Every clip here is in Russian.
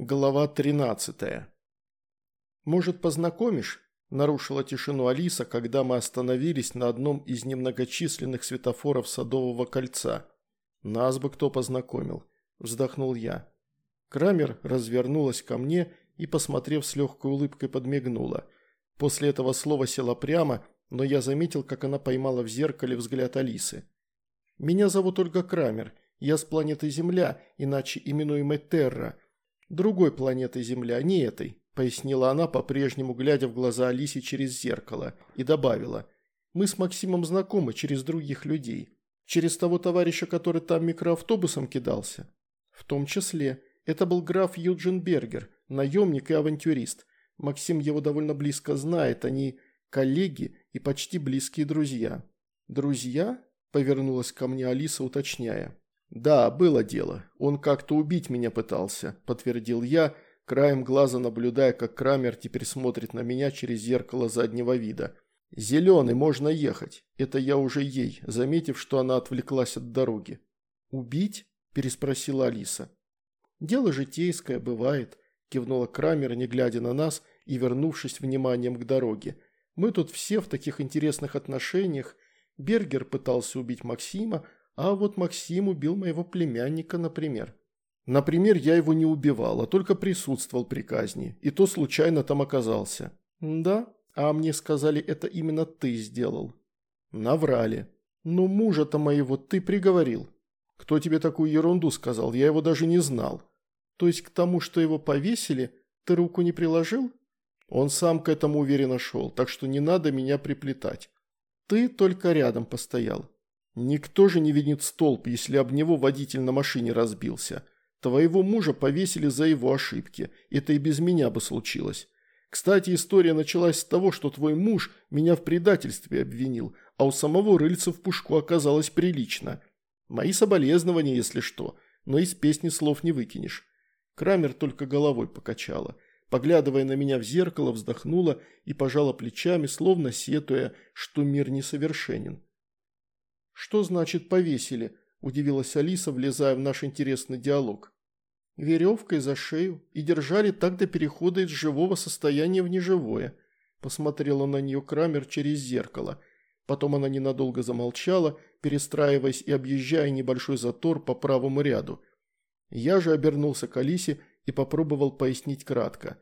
Глава 13. «Может, познакомишь?» – нарушила тишину Алиса, когда мы остановились на одном из немногочисленных светофоров Садового кольца. «Нас бы кто познакомил», – вздохнул я. Крамер развернулась ко мне и, посмотрев с легкой улыбкой, подмигнула. После этого слова села прямо, но я заметил, как она поймала в зеркале взгляд Алисы. «Меня зовут Ольга Крамер. Я с планеты Земля, иначе именуемой Терра» другой планеты Земля, не этой», – пояснила она, по-прежнему глядя в глаза Алисе через зеркало, и добавила. «Мы с Максимом знакомы через других людей. Через того товарища, который там микроавтобусом кидался?» «В том числе. Это был граф Юджин Бергер, наемник и авантюрист. Максим его довольно близко знает, они коллеги и почти близкие друзья». «Друзья?» – повернулась ко мне Алиса, уточняя. «Да, было дело. Он как-то убить меня пытался», – подтвердил я, краем глаза наблюдая, как Крамер теперь смотрит на меня через зеркало заднего вида. «Зеленый, можно ехать». Это я уже ей, заметив, что она отвлеклась от дороги. «Убить?» – переспросила Алиса. «Дело житейское, бывает», – кивнула Крамер, не глядя на нас и вернувшись вниманием к дороге. «Мы тут все в таких интересных отношениях. Бергер пытался убить Максима, а вот Максим убил моего племянника, например. Например, я его не убивал, а только присутствовал при казни, и то случайно там оказался. Да, а мне сказали, это именно ты сделал. Наврали. Ну, мужа-то моего ты приговорил. Кто тебе такую ерунду сказал? Я его даже не знал. То есть к тому, что его повесили, ты руку не приложил? Он сам к этому уверенно шел, так что не надо меня приплетать. Ты только рядом постоял. Никто же не винит столб, если об него водитель на машине разбился. Твоего мужа повесили за его ошибки. Это и без меня бы случилось. Кстати, история началась с того, что твой муж меня в предательстве обвинил, а у самого рыльца в пушку оказалось прилично. Мои соболезнования, если что, но из песни слов не выкинешь. Крамер только головой покачала. Поглядывая на меня в зеркало, вздохнула и пожала плечами, словно сетуя, что мир несовершенен. «Что значит повесили?» – удивилась Алиса, влезая в наш интересный диалог. «Веревкой за шею и держали так до перехода из живого состояния в неживое», – посмотрела на нее Крамер через зеркало. Потом она ненадолго замолчала, перестраиваясь и объезжая небольшой затор по правому ряду. Я же обернулся к Алисе и попробовал пояснить кратко.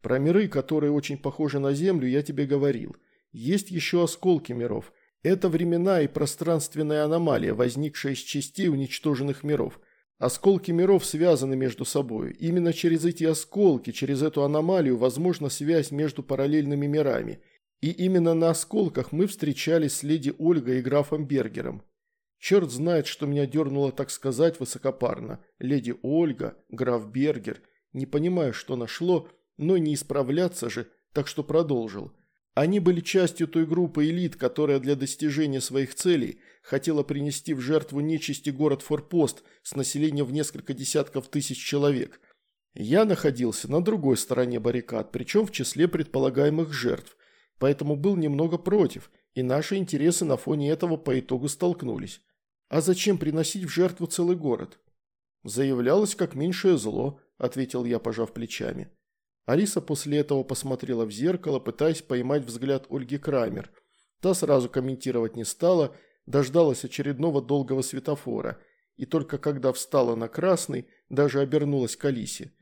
Про миры, которые очень похожи на Землю, я тебе говорил. Есть еще осколки миров – это времена и пространственная аномалия, возникшая из частей уничтоженных миров. Осколки миров связаны между собой. Именно через эти осколки, через эту аномалию возможна связь между параллельными мирами. И именно на осколках мы встречались с леди Ольгой и графом Бергером. Черт знает, что меня дернуло, так сказать, высокопарно. Леди Ольга, граф Бергер. Не понимаю, что нашло, но не исправляться же, так что продолжил. Они были частью той группы элит, которая для достижения своих целей хотела принести в жертву нечисти город Форпост с населением в несколько десятков тысяч человек. Я находился на другой стороне баррикад, причем в числе предполагаемых жертв, поэтому был немного против, и наши интересы на фоне этого по итогу столкнулись. А зачем приносить в жертву целый город? Заявлялось как меньшее зло, ответил я, пожав плечами. Алиса после этого посмотрела в зеркало, пытаясь поймать взгляд Ольги Крамер. Та сразу комментировать не стала, дождалась очередного долгого светофора, и только когда встала на красный, даже обернулась к Алисе.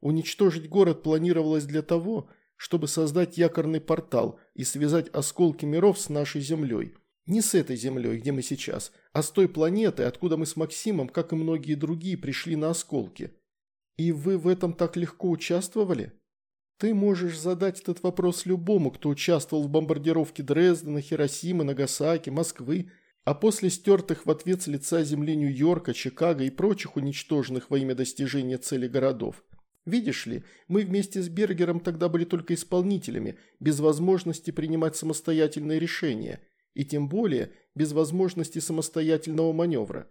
Уничтожить город планировалось для того, чтобы создать якорный портал и связать осколки миров с нашей Землей. Не с этой Землей, где мы сейчас, а с той планетой, откуда мы с Максимом, как и многие другие, пришли на осколки. «И вы в этом так легко участвовали?» «Ты можешь задать этот вопрос любому, кто участвовал в бомбардировке Дрездена, Хиросимы, Нагасаки, Москвы, а после стертых в ответ с лица земли Нью-Йорка, Чикаго и прочих уничтоженных во имя достижения цели городов. Видишь ли, мы вместе с Бергером тогда были только исполнителями, без возможности принимать самостоятельные решения, и тем более без возможности самостоятельного маневра.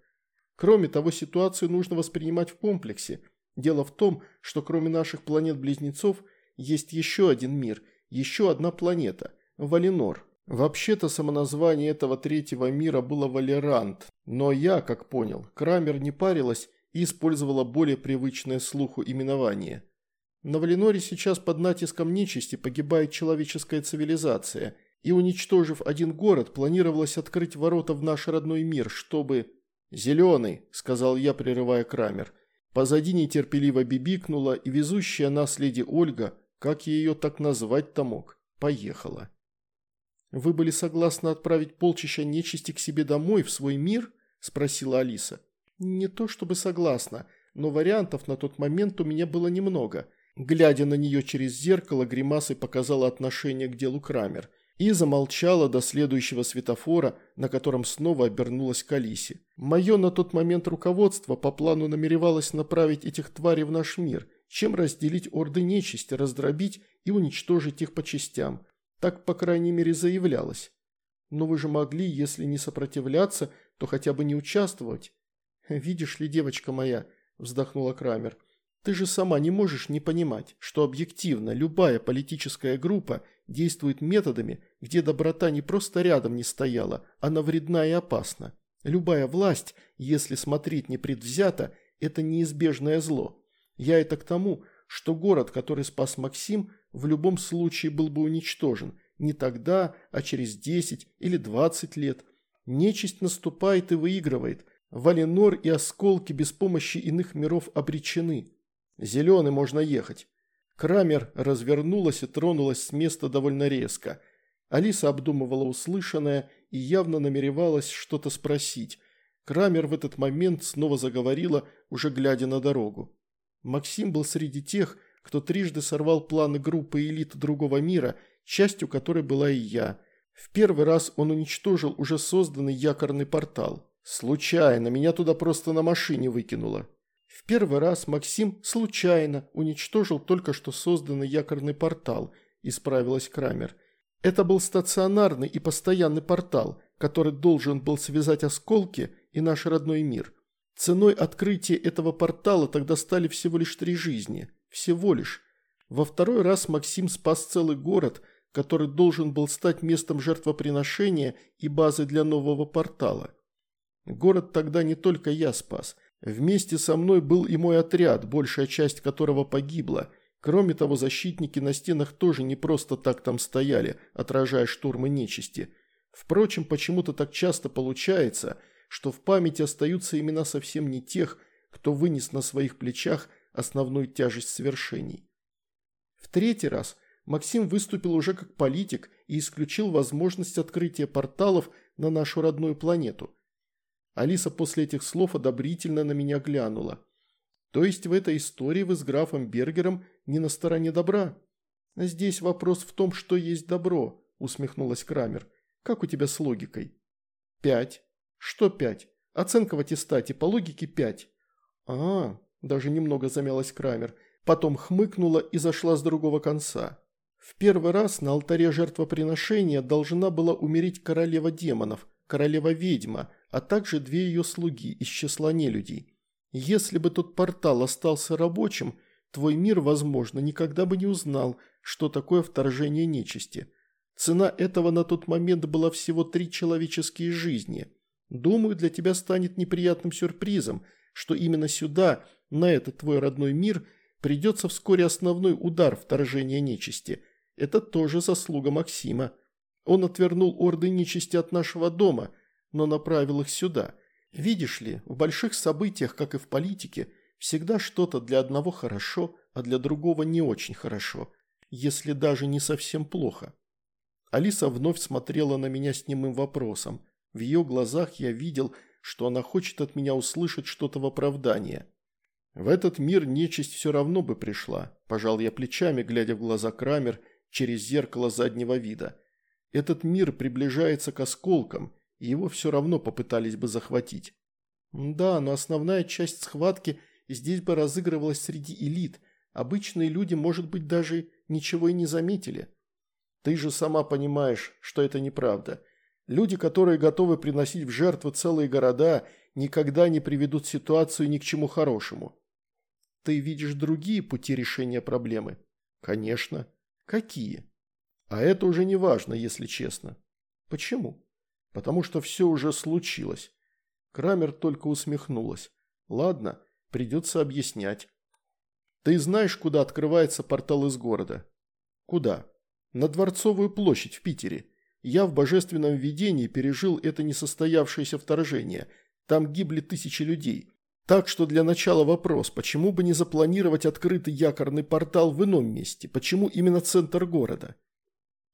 Кроме того, ситуацию нужно воспринимать в комплексе – Дело в том, что кроме наших планет-близнецов есть еще один мир, еще одна планета – Валинор. Вообще-то самоназвание этого третьего мира было Валерант, но я, как понял, Крамер не парилась и использовала более привычное слуху именование. На Валеноре сейчас под натиском нечисти погибает человеческая цивилизация, и уничтожив один город, планировалось открыть ворота в наш родной мир, чтобы... «Зеленый», — сказал я, прерывая Крамер. Позади нетерпеливо бибикнула, и везущая нас леди Ольга, как ее так назвать-то мог, поехала. «Вы были согласны отправить полчища нечисти к себе домой, в свой мир?» – спросила Алиса. «Не то чтобы согласна, но вариантов на тот момент у меня было немного». Глядя на нее через зеркало, гримасой показала отношение к делу Крамер и замолчала до следующего светофора, на котором снова обернулась к Алисе. Мое на тот момент руководство по плану намеревалось направить этих тварей в наш мир, чем разделить орды нечисти, раздробить и уничтожить их по частям. Так, по крайней мере, заявлялось. Но вы же могли, если не сопротивляться, то хотя бы не участвовать. «Видишь ли, девочка моя», – вздохнула Крамер, – «ты же сама не можешь не понимать, что объективно любая политическая группа действует методами, где доброта не просто рядом не стояла, она вредна и опасна. Любая власть, если смотреть непредвзято, это неизбежное зло. Я это к тому, что город, который спас Максим, в любом случае был бы уничтожен. Не тогда, а через 10 или 20 лет. Нечисть наступает и выигрывает – Валенор и осколки без помощи иных миров обречены. Зеленый можно ехать. Крамер развернулась и тронулась с места довольно резко. Алиса обдумывала услышанное и явно намеревалась что-то спросить. Крамер в этот момент снова заговорила, уже глядя на дорогу. Максим был среди тех, кто трижды сорвал планы группы элит другого мира, частью которой была и я. В первый раз он уничтожил уже созданный якорный портал. «Случайно, меня туда просто на машине выкинуло». В первый раз Максим случайно уничтожил только что созданный якорный портал, исправилась Крамер. Это был стационарный и постоянный портал, который должен был связать осколки и наш родной мир. Ценой открытия этого портала тогда стали всего лишь три жизни. Всего лишь. Во второй раз Максим спас целый город, который должен был стать местом жертвоприношения и базой для нового портала. Город тогда не только я спас. Вместе со мной был и мой отряд, большая часть которого погибла. Кроме того, защитники на стенах тоже не просто так там стояли, отражая штурмы нечисти. Впрочем, почему-то так часто получается, что в памяти остаются имена совсем не тех, кто вынес на своих плечах основную тяжесть свершений. В третий раз Максим выступил уже как политик и исключил возможность открытия порталов на нашу родную планету – Алиса после этих слов одобрительно на меня глянула. То есть в этой истории вы с графом Бергером не на стороне добра? Здесь вопрос в том, что есть добро, усмехнулась Крамер. Как у тебя с логикой? Пять. Что пять? Оценка в аттестате по логике пять. А, даже немного замялась Крамер. Потом хмыкнула и зашла с другого конца. В первый раз на алтаре жертвоприношения должна была умереть королева демонов, королева-ведьма, а также две ее слуги из числа нелюдей. Если бы тот портал остался рабочим, твой мир, возможно, никогда бы не узнал, что такое вторжение нечисти. Цена этого на тот момент была всего три человеческие жизни. Думаю, для тебя станет неприятным сюрпризом, что именно сюда, на этот твой родной мир, придется вскоре основной удар вторжения нечисти. Это тоже заслуга Максима. Он отвернул орды нечисти от нашего дома – но направил их сюда. Видишь ли, в больших событиях, как и в политике, всегда что-то для одного хорошо, а для другого не очень хорошо, если даже не совсем плохо. Алиса вновь смотрела на меня с немым вопросом. В ее глазах я видел, что она хочет от меня услышать что-то в оправдание. В этот мир нечисть все равно бы пришла, пожал я плечами, глядя в глаза Крамер через зеркало заднего вида. Этот мир приближается к осколкам, и его все равно попытались бы захватить. Да, но основная часть схватки здесь бы разыгрывалась среди элит. Обычные люди, может быть, даже ничего и не заметили. Ты же сама понимаешь, что это неправда. Люди, которые готовы приносить в жертву целые города, никогда не приведут ситуацию ни к чему хорошему. Ты видишь другие пути решения проблемы? Конечно. Какие? А это уже не важно, если честно. Почему? потому что все уже случилось. Крамер только усмехнулась. Ладно, Придется объяснять. Ты знаешь, куда открывается портал из города? Куда? На Дворцовую площадь в Питере. Я в божественном видении пережил это несостоявшееся вторжение. Там гибли тысячи людей. Так что для начала вопрос, почему бы не запланировать открытый якорный портал в ином месте? Почему именно центр города?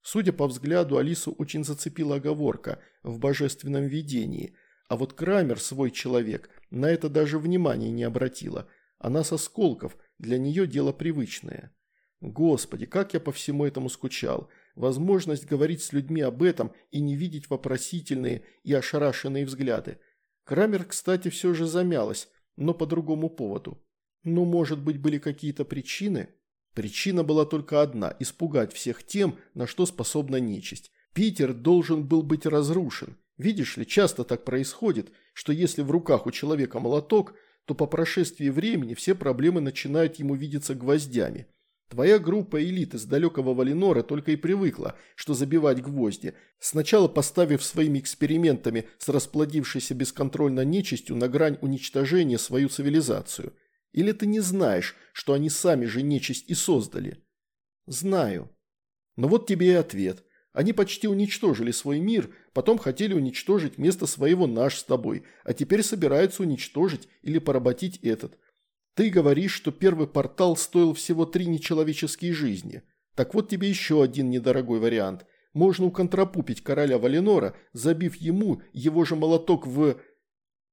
Судя по взгляду, Алису очень зацепила оговорка «в божественном видении», а вот Крамер, свой человек, на это даже внимания не обратила. Она со сколков, для нее дело привычное. Господи, как я по всему этому скучал. Возможность говорить с людьми об этом и не видеть вопросительные и ошарашенные взгляды. Крамер, кстати, все же замялась, но по другому поводу. Ну, может быть, были какие-то причины? Причина была только одна – испугать всех тем, на что способна нечисть. Питер должен был быть разрушен. Видишь ли, часто так происходит, что если в руках у человека молоток, то по прошествии времени все проблемы начинают ему видеться гвоздями. Твоя группа элиты с далекого Валинора только и привыкла, что забивать гвозди, сначала поставив своими экспериментами с расплодившейся бесконтрольно нечистью на грань уничтожения свою цивилизацию – или ты не знаешь, что они сами же нечисть и создали? Знаю. Но вот тебе и ответ. Они почти уничтожили свой мир, потом хотели уничтожить вместо своего наш с тобой, а теперь собираются уничтожить или поработить этот. Ты говоришь, что первый портал стоил всего три нечеловеческие жизни. Так вот тебе еще один недорогой вариант. Можно уконтрапупить короля Валенора, забив ему его же молоток в...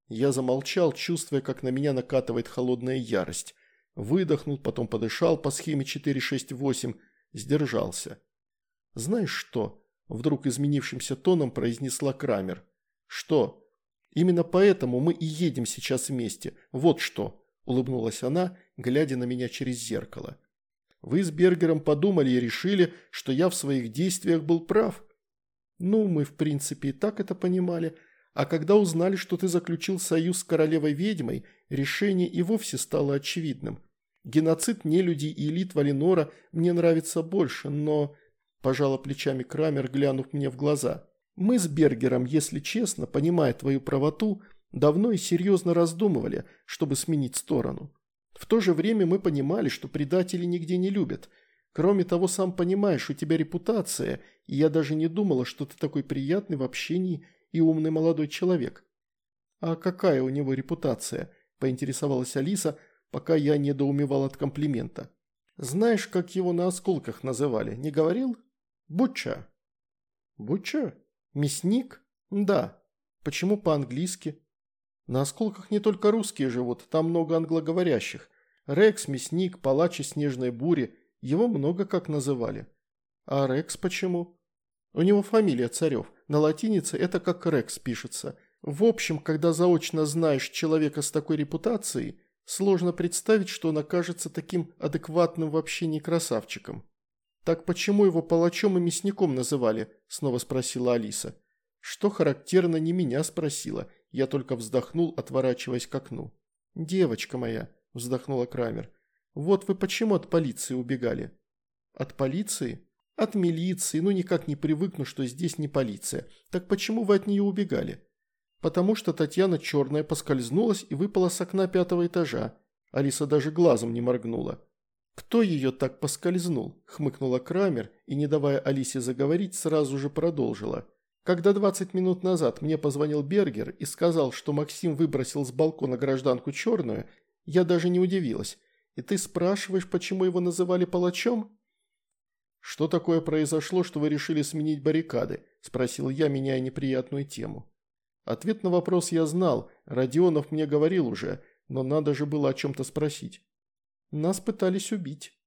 Я замолчал, чувствуя, как на меня накатывает холодная ярость. Выдохнул, потом подышал по схеме 468, сдержался. «Знаешь что?» – вдруг изменившимся тоном произнесла Крамер. «Что?» «Именно поэтому мы и едем сейчас вместе. Вот что!» – улыбнулась она, глядя на меня через зеркало. «Вы с Бергером подумали и решили, что я в своих действиях был прав?» «Ну, мы, в принципе, и так это понимали», а когда узнали, что ты заключил союз с королевой-ведьмой, решение и вовсе стало очевидным. Геноцид нелюдей и элит Валинора мне нравится больше, но...» Пожала плечами Крамер, глянув мне в глаза. «Мы с Бергером, если честно, понимая твою правоту, давно и серьезно раздумывали, чтобы сменить сторону. В то же время мы понимали, что предатели нигде не любят. Кроме того, сам понимаешь, у тебя репутация, и я даже не думала, что ты такой приятный в общении и умный молодой человек. «А какая у него репутация?» – поинтересовалась Алиса, пока я недоумевал от комплимента. «Знаешь, как его на осколках называли? Не говорил? Буча». «Буча? Мясник? Да. Почему по-английски?» «На осколках не только русские живут, там много англоговорящих. Рекс, мясник, палач и снежной бури. Его много как называли». «А Рекс почему?» «У него фамилия Царев. На латинице это как Рекс пишется. В общем, когда заочно знаешь человека с такой репутацией, сложно представить, что он окажется таким адекватным в общении красавчиком. «Так почему его палачом и мясником называли?» – снова спросила Алиса. Что характерно, не меня спросила. Я только вздохнул, отворачиваясь к окну. «Девочка моя», – вздохнула Крамер, – «вот вы почему от полиции убегали?» «От полиции?» От милиции, ну никак не привыкну, что здесь не полиция. Так почему вы от нее убегали? Потому что Татьяна Черная поскользнулась и выпала с окна пятого этажа. Алиса даже глазом не моргнула. «Кто ее так поскользнул?» – хмыкнула Крамер и, не давая Алисе заговорить, сразу же продолжила. «Когда 20 минут назад мне позвонил Бергер и сказал, что Максим выбросил с балкона гражданку Черную, я даже не удивилась. И ты спрашиваешь, почему его называли палачом?» «Что такое произошло, что вы решили сменить баррикады?» – спросил я, меняя неприятную тему. Ответ на вопрос я знал, Родионов мне говорил уже, но надо же было о чем-то спросить. «Нас пытались убить».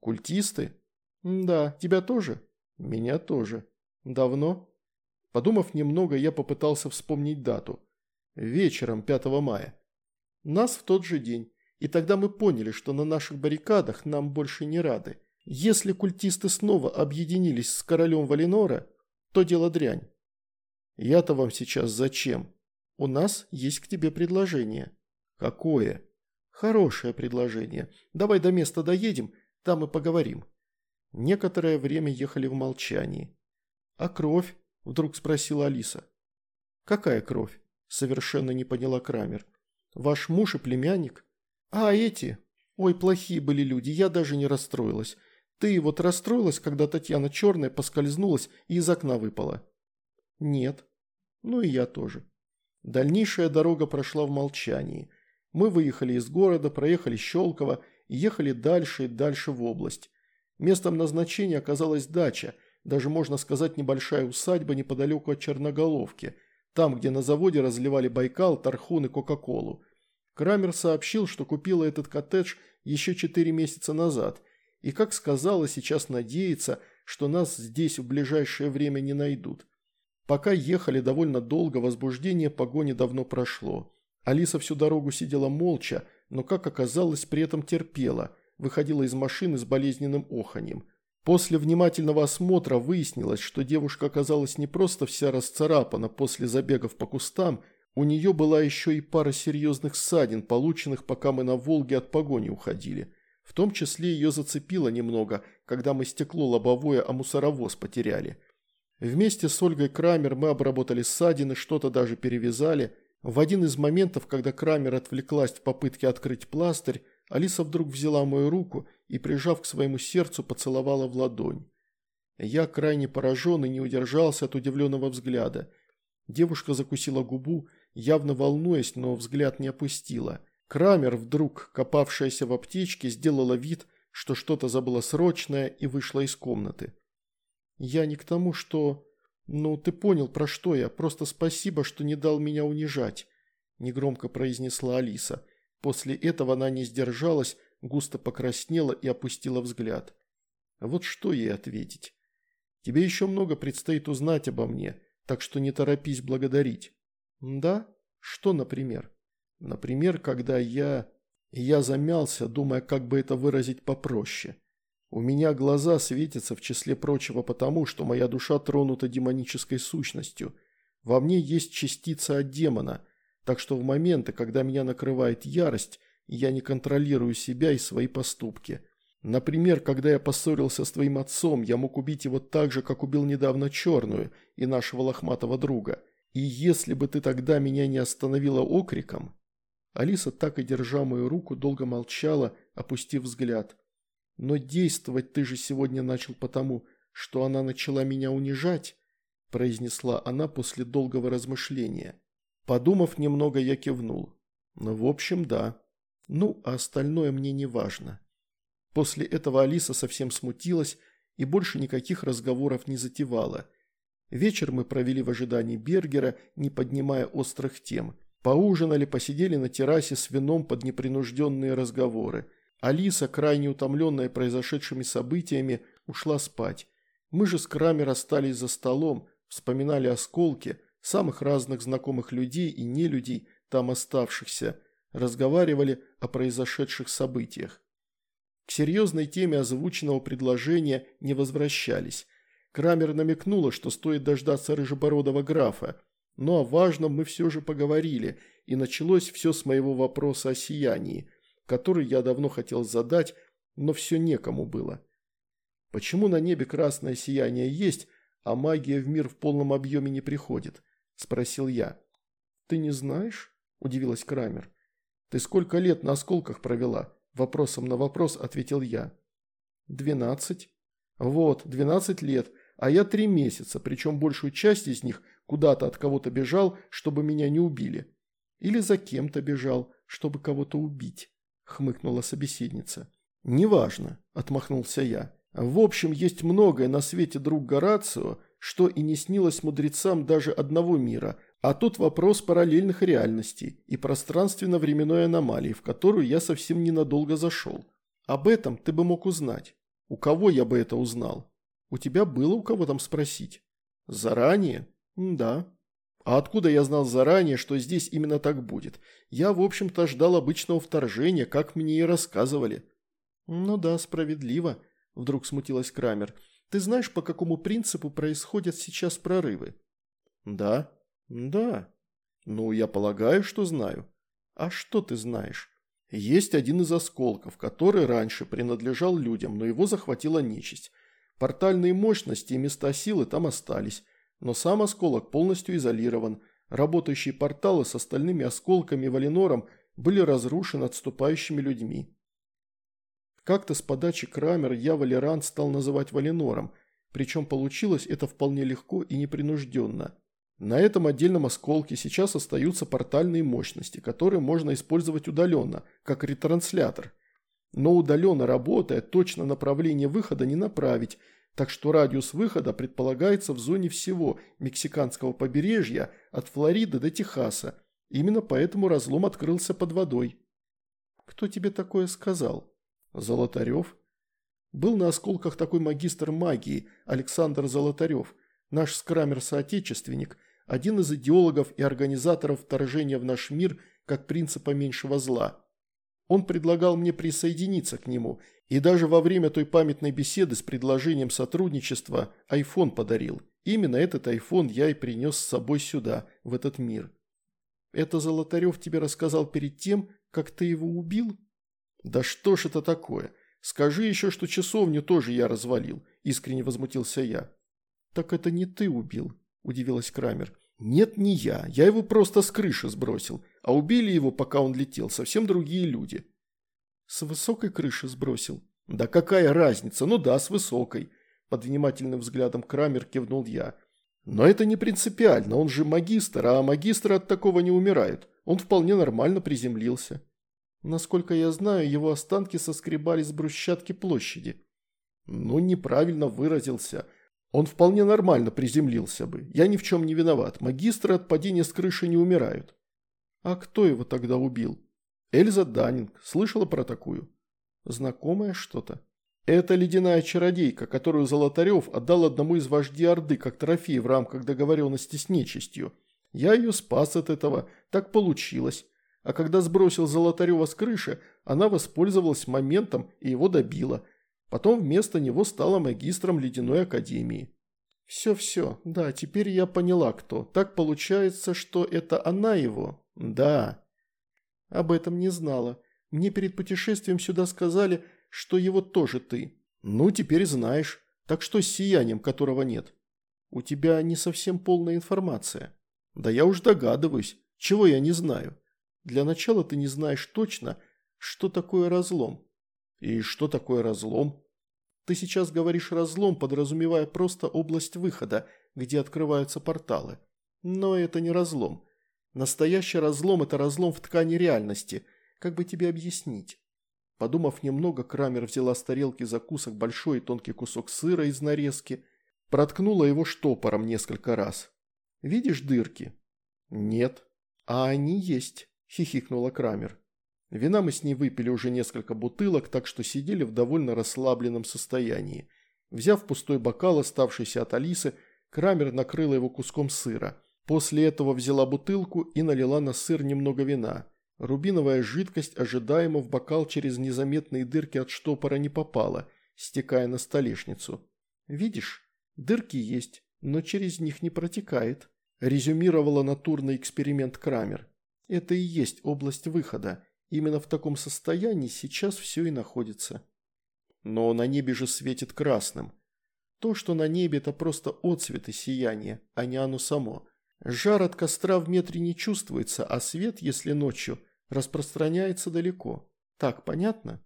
«Культисты?» «Да, тебя тоже?» «Меня тоже». «Давно?» Подумав немного, я попытался вспомнить дату. Вечером 5 мая. Нас в тот же день. И тогда мы поняли, что на наших баррикадах нам больше не рады. Если культисты снова объединились с королем Валинора, то дело дрянь. Я-то вам сейчас зачем? У нас есть к тебе предложение. Какое? Хорошее предложение. Давай до места доедем, там и поговорим. Некоторое время ехали в молчании. А кровь? Вдруг спросила Алиса. Какая кровь? Совершенно не поняла Крамер. Ваш муж и племянник? А эти? Ой, плохие были люди, я даже не расстроилась. Ты вот расстроилась, когда Татьяна черная поскользнулась и из окна выпала? Нет. Ну и я тоже. Дальнейшая дорога прошла в молчании. Мы выехали из города, проехали Щелково и ехали дальше и дальше в область. Местом назначения оказалась дача, даже можно сказать небольшая усадьба неподалеку от Черноголовки, там, где на заводе разливали Байкал, Тархун и Кока-Колу. Крамер сообщил, что купила этот коттедж еще четыре месяца назад, и, как сказала, сейчас надеется, что нас здесь в ближайшее время не найдут. Пока ехали довольно долго, возбуждение погони давно прошло. Алиса всю дорогу сидела молча, но, как оказалось, при этом терпела, выходила из машины с болезненным оханьем. После внимательного осмотра выяснилось, что девушка оказалась не просто вся расцарапана после забегов по кустам, у нее была еще и пара серьезных ссадин, полученных, пока мы на Волге от погони уходили. В том числе ее зацепило немного, когда мы стекло лобовое, а мусоровоз потеряли – Вместе с Ольгой Крамер мы обработали ссадины, что-то даже перевязали. В один из моментов, когда Крамер отвлеклась в попытке открыть пластырь, Алиса вдруг взяла мою руку и, прижав к своему сердцу, поцеловала в ладонь. Я, крайне поражен и не удержался от удивленного взгляда. Девушка закусила губу, явно волнуясь, но взгляд не опустила. Крамер, вдруг копавшаяся в аптечке, сделала вид, что что-то забыла срочное и вышла из комнаты. «Я не к тому, что... Ну, ты понял, про что я. Просто спасибо, что не дал меня унижать», – негромко произнесла Алиса. После этого она не сдержалась, густо покраснела и опустила взгляд. Вот что ей ответить? «Тебе еще много предстоит узнать обо мне, так что не торопись благодарить». «Да? Что, например?» «Например, когда я...» Я замялся, думая, как бы это выразить попроще. У меня глаза светятся в числе прочего потому, что моя душа тронута демонической сущностью. Во мне есть частица от демона, так что в моменты, когда меня накрывает ярость, я не контролирую себя и свои поступки. Например, когда я поссорился с твоим отцом, я мог убить его так же, как убил недавно Черную и нашего лохматого друга. И если бы ты тогда меня не остановила окриком... Алиса, так и держа мою руку, долго молчала, опустив взгляд. Но действовать ты же сегодня начал потому, что она начала меня унижать», – произнесла она после долгого размышления. Подумав немного, я кивнул. «Ну, в общем, да. Ну, а остальное мне не важно». После этого Алиса совсем смутилась и больше никаких разговоров не затевала. Вечер мы провели в ожидании Бергера, не поднимая острых тем. Поужинали, посидели на террасе с вином под непринужденные разговоры. Алиса, крайне утомленная произошедшими событиями, ушла спать. Мы же с Крамер остались за столом, вспоминали осколки, самых разных знакомых людей и нелюдей, там оставшихся, разговаривали о произошедших событиях. К серьезной теме озвученного предложения не возвращались. Крамер намекнула, что стоит дождаться рыжебородого графа, но о важном мы все же поговорили, и началось все с моего вопроса о сиянии – который я давно хотел задать, но все некому было. Почему на небе красное сияние есть, а магия в мир в полном объеме не приходит? Спросил я. Ты не знаешь? Удивилась Крамер. Ты сколько лет на осколках провела? Вопросом на вопрос ответил я. Двенадцать. Вот, двенадцать лет, а я три месяца, причем большую часть из них куда-то от кого-то бежал, чтобы меня не убили. Или за кем-то бежал, чтобы кого-то убить хмыкнула собеседница. «Неважно», – отмахнулся я. «В общем, есть многое на свете друг Горацио, что и не снилось мудрецам даже одного мира, а тут вопрос параллельных реальностей и пространственно-временной аномалии, в которую я совсем ненадолго зашел. Об этом ты бы мог узнать. У кого я бы это узнал? У тебя было у кого там спросить? Заранее? Да. А откуда я знал заранее, что здесь именно так будет? Я, в общем-то, ждал обычного вторжения, как мне и рассказывали». «Ну да, справедливо», – вдруг смутилась Крамер. «Ты знаешь, по какому принципу происходят сейчас прорывы?» «Да». «Да». «Ну, я полагаю, что знаю». «А что ты знаешь?» «Есть один из осколков, который раньше принадлежал людям, но его захватила нечисть. Портальные мощности и места силы там остались. Но сам осколок полностью изолирован. Работающие порталы с остальными осколками Валинором были разрушены отступающими людьми. Как-то с подачи Крамера я Валеран стал называть Валенором, причем получилось это вполне легко и непринужденно. На этом отдельном осколке сейчас остаются портальные мощности, которые можно использовать удаленно, как ретранслятор. Но удаленно работая, точно направление выхода не направить, так что радиус выхода предполагается в зоне всего мексиканского побережья от Флориды до Техаса. Именно поэтому разлом открылся под водой. «Кто тебе такое сказал?» Золотарев. Был на осколках такой магистр магии, Александр Золотарев, наш скрамер-соотечественник, один из идеологов и организаторов вторжения в наш мир как принципа меньшего зла. Он предлагал мне присоединиться к нему, и даже во время той памятной беседы с предложением сотрудничества айфон подарил. Именно этот айфон я и принес с собой сюда, в этот мир. Это Золотарев тебе рассказал перед тем, как ты его убил? «Да что ж это такое? Скажи еще, что часовню тоже я развалил», – искренне возмутился я. «Так это не ты убил», – удивилась Крамер. «Нет, не я. Я его просто с крыши сбросил. А убили его, пока он летел, совсем другие люди». «С высокой крыши сбросил?» «Да какая разница? Ну да, с высокой». Под внимательным взглядом Крамер кивнул я. «Но это не принципиально. Он же магистр, а магистры от такого не умирают. Он вполне нормально приземлился». Насколько я знаю, его останки соскребали с брусчатки площади. Ну, неправильно выразился. Он вполне нормально приземлился бы. Я ни в чем не виноват. Магистры от падения с крыши не умирают. А кто его тогда убил? Эльза Даннинг. Слышала про такую? Знакомое что-то? Это ледяная чародейка, которую Золотарев отдал одному из вождей Орды как трофей в рамках договоренности с нечистью. Я ее спас от этого. Так получилось а когда сбросил Золотарева с крыши, она воспользовалась моментом и его добила. Потом вместо него стала магистром Ледяной Академии. «Все-все, да, теперь я поняла, кто. Так получается, что это она его?» «Да». «Об этом не знала. Мне перед путешествием сюда сказали, что его тоже ты». «Ну, теперь знаешь. Так что с сиянием, которого нет?» «У тебя не совсем полная информация». «Да я уж догадываюсь. Чего я не знаю?» Для начала ты не знаешь точно, что такое разлом. И что такое разлом? Ты сейчас говоришь разлом, подразумевая просто область выхода, где открываются порталы. Но это не разлом. Настоящий разлом – это разлом в ткани реальности. Как бы тебе объяснить? Подумав немного, Крамер взяла с тарелки закусок большой и тонкий кусок сыра из нарезки, проткнула его штопором несколько раз. «Видишь дырки?» «Нет». «А они есть. – хихикнула Крамер. Вина мы с ней выпили уже несколько бутылок, так что сидели в довольно расслабленном состоянии. Взяв пустой бокал, оставшийся от Алисы, Крамер накрыла его куском сыра. После этого взяла бутылку и налила на сыр немного вина. Рубиновая жидкость ожидаемо в бокал через незаметные дырки от штопора не попала, стекая на столешницу. «Видишь, дырки есть, но через них не протекает», – резюмировала натурный эксперимент Крамер. Это и есть область выхода. Именно в таком состоянии сейчас все и находится. Но на небе же светит красным. То, что на небе, это просто отцвет и сияние, а не оно само. Жар от костра в метре не чувствуется, а свет, если ночью, распространяется далеко. Так понятно?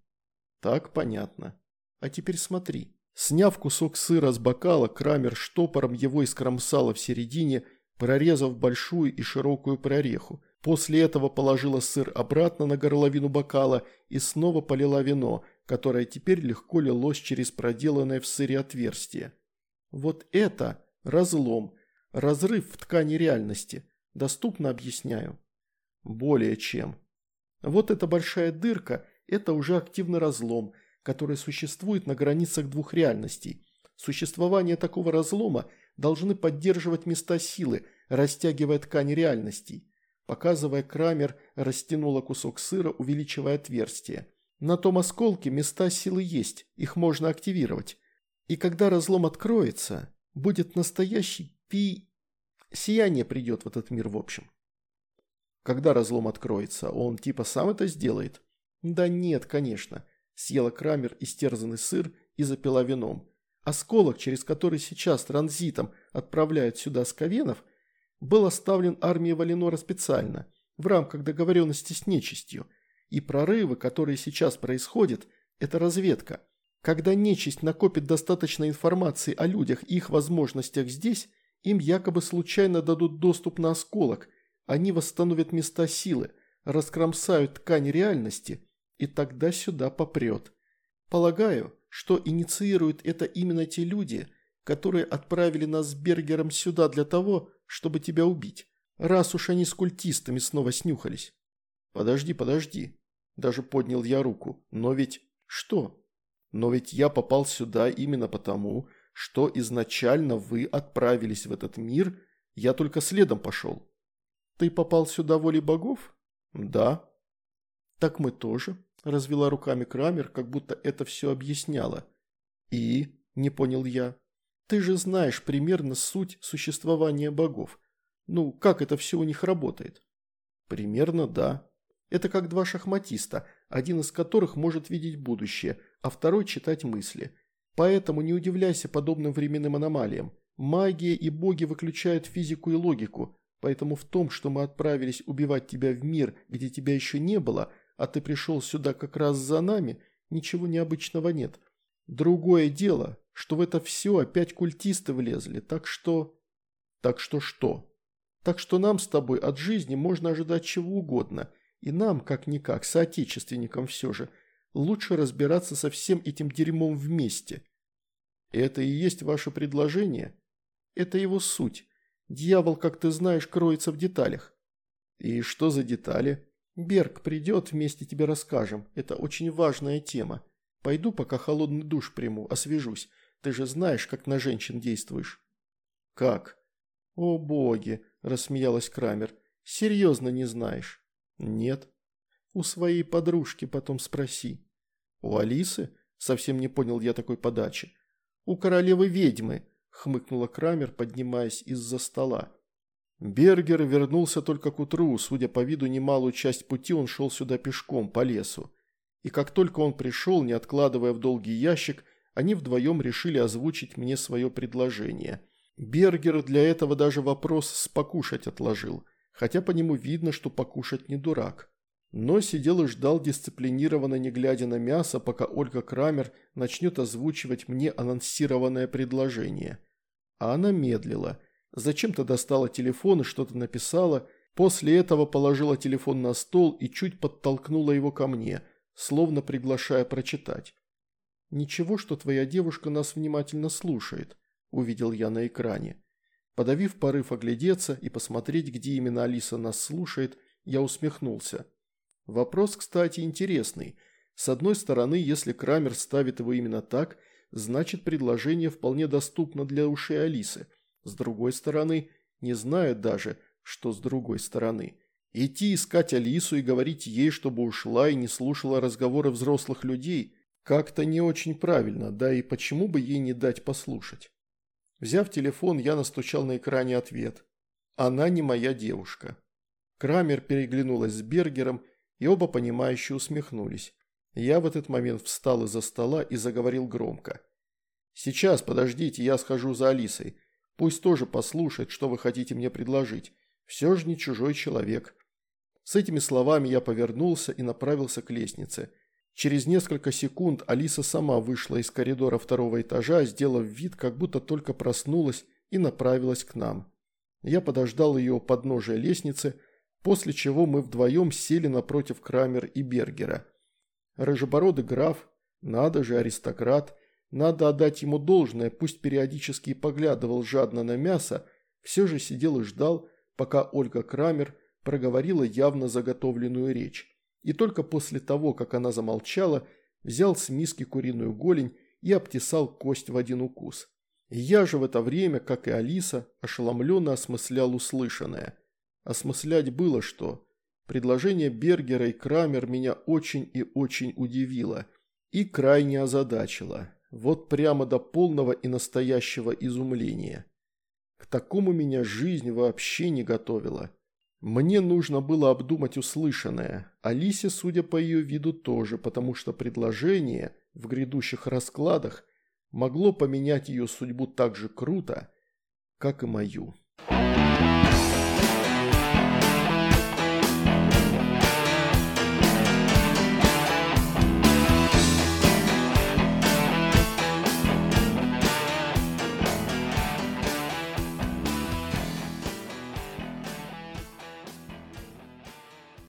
Так понятно. А теперь смотри. Сняв кусок сыра с бокала, Крамер штопором его искромсала в середине, прорезав большую и широкую прореху. После этого положила сыр обратно на горловину бокала и снова полила вино, которое теперь легко лилось через проделанное в сыре отверстие. Вот это разлом, разрыв в ткани реальности. Доступно объясняю. Более чем. Вот эта большая дырка – это уже активный разлом, который существует на границах двух реальностей. Существование такого разлома должны поддерживать места силы, растягивая ткани реальностей. Показывая, Крамер растянула кусок сыра, увеличивая отверстие. На том осколке места силы есть, их можно активировать. И когда разлом откроется, будет настоящий пи... Сияние придет в этот мир в общем. Когда разлом откроется, он типа сам это сделает? Да нет, конечно. Съела Крамер истерзанный сыр и запила вином. Осколок, через который сейчас транзитом отправляют сюда Сковенов, был оставлен армией Валенора специально. в рамках договоренности с нечистью. И прорывы, которые сейчас происходят, это разведка. Когда нечисть накопит достаточно информации о людях и их возможностях здесь, им якобы случайно дадут доступ на осколок, они восстановят места силы, раскромсают ткань реальности, и тогда сюда попрет. Полагаю, что инициируют это именно те люди, которые отправили нас с Бергером сюда для того, чтобы тебя убить, раз уж они с культистами снова снюхались. Подожди, подожди. Даже поднял я руку. Но ведь... Что? Но ведь я попал сюда именно потому, что изначально вы отправились в этот мир, я только следом пошел. Ты попал сюда волей богов? Да. Так мы тоже, развела руками Крамер, как будто это все объясняло. И? Не понял я. Ты же знаешь примерно суть существования богов. Ну, как это все у них работает? Примерно да. Это как два шахматиста, один из которых может видеть будущее, а второй читать мысли. Поэтому не удивляйся подобным временным аномалиям. Магия и боги выключают физику и логику, поэтому в том, что мы отправились убивать тебя в мир, где тебя еще не было, а ты пришел сюда как раз за нами, ничего необычного нет. Другое дело, что в это все опять культисты влезли, так что... Так что что? Так что нам с тобой от жизни можно ожидать чего угодно, и нам, как-никак, соотечественникам все же – Лучше разбираться со всем этим дерьмом вместе. Это и есть ваше предложение? Это его суть. Дьявол, как ты знаешь, кроется в деталях. И что за детали? Берг придет, вместе тебе расскажем. Это очень важная тема. Пойду, пока холодный душ приму, освежусь. Ты же знаешь, как на женщин действуешь. Как? О боги, рассмеялась Крамер. Серьезно не знаешь? Нет. У своей подружки потом спроси. У Алисы? Совсем не понял я такой подачи. У королевы ведьмы, хмыкнула Крамер, поднимаясь из-за стола. Бергер вернулся только к утру, судя по виду немалую часть пути он шел сюда пешком, по лесу. И как только он пришел, не откладывая в долгий ящик, они вдвоем решили озвучить мне свое предложение. Бергер для этого даже вопрос с покушать отложил, хотя по нему видно, что покушать не дурак но сидел и ждал дисциплинированно, не глядя на мясо, пока Ольга Крамер начнет озвучивать мне анонсированное предложение. А она медлила. Зачем-то достала телефон и что-то написала, после этого положила телефон на стол и чуть подтолкнула его ко мне, словно приглашая прочитать. «Ничего, что твоя девушка нас внимательно слушает», – увидел я на экране. Подавив порыв оглядеться и посмотреть, где именно Алиса нас слушает, я усмехнулся. Вопрос, кстати, интересный. С одной стороны, если Крамер ставит его именно так, значит предложение вполне доступно для ушей Алисы. С другой стороны, не знает даже, что с другой стороны. Идти искать Алису и говорить ей, чтобы ушла и не слушала разговоры взрослых людей, как-то не очень правильно, да и почему бы ей не дать послушать. Взяв телефон, я настучал на экране ответ. Она не моя девушка. Крамер переглянулась с Бергером и оба понимающе усмехнулись. Я в этот момент встал из-за стола и заговорил громко. «Сейчас, подождите, я схожу за Алисой. Пусть тоже послушает, что вы хотите мне предложить. Все же не чужой человек». С этими словами я повернулся и направился к лестнице. Через несколько секунд Алиса сама вышла из коридора второго этажа, сделав вид, как будто только проснулась и направилась к нам. Я подождал ее у подножия лестницы, после чего мы вдвоем сели напротив Крамер и Бергера. Рыжебородый граф, надо же, аристократ, надо отдать ему должное, пусть периодически и поглядывал жадно на мясо, все же сидел и ждал, пока Ольга Крамер проговорила явно заготовленную речь. И только после того, как она замолчала, взял с миски куриную голень и обтесал кость в один укус. Я же в это время, как и Алиса, ошеломленно осмыслял услышанное – Осмыслять было что. Предложение Бергера и Крамер меня очень и очень удивило и крайне озадачило. Вот прямо до полного и настоящего изумления. К такому меня жизнь вообще не готовила. Мне нужно было обдумать услышанное. Алисе, судя по ее виду, тоже, потому что предложение в грядущих раскладах могло поменять ее судьбу так же круто, как и мою. Thank you.